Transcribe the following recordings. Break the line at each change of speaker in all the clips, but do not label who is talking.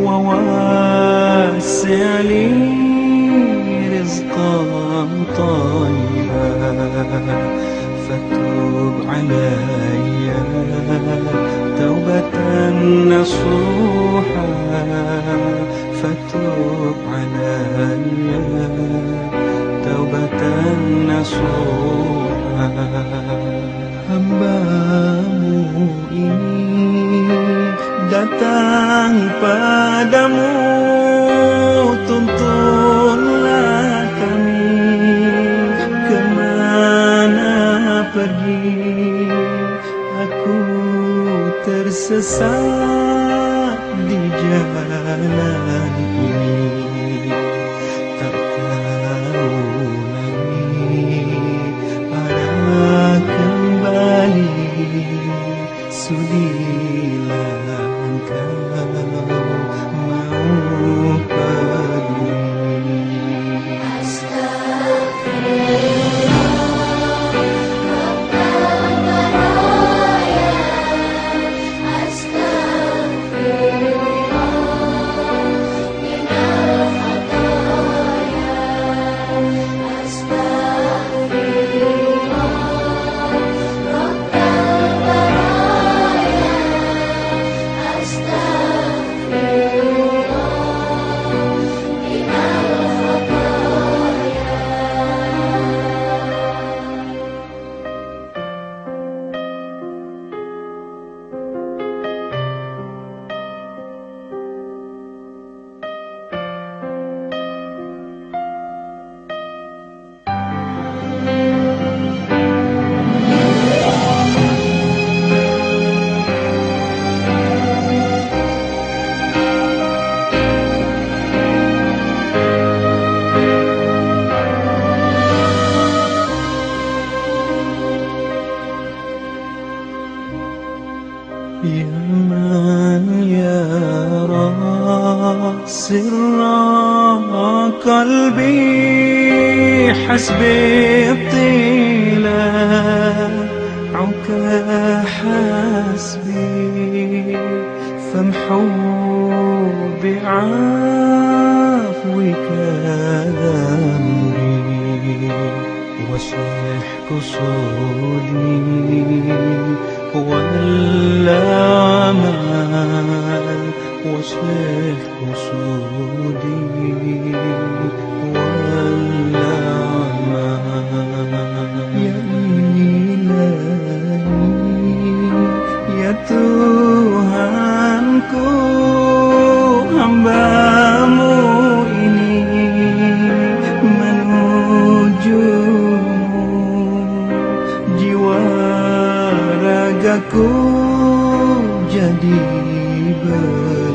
وواسع لي رزقا طيبا فتوب علي توبة نصوحا. Datang padamu Tuntunlah kami kemana pergi. Aku tersesat di jalan يا من يرى سر قلبي حسبي طيلك حسبي فامحو بعفوك ذنبي واشرح قصودي. والأعمال واشرح قصودي aku jadi ber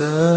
the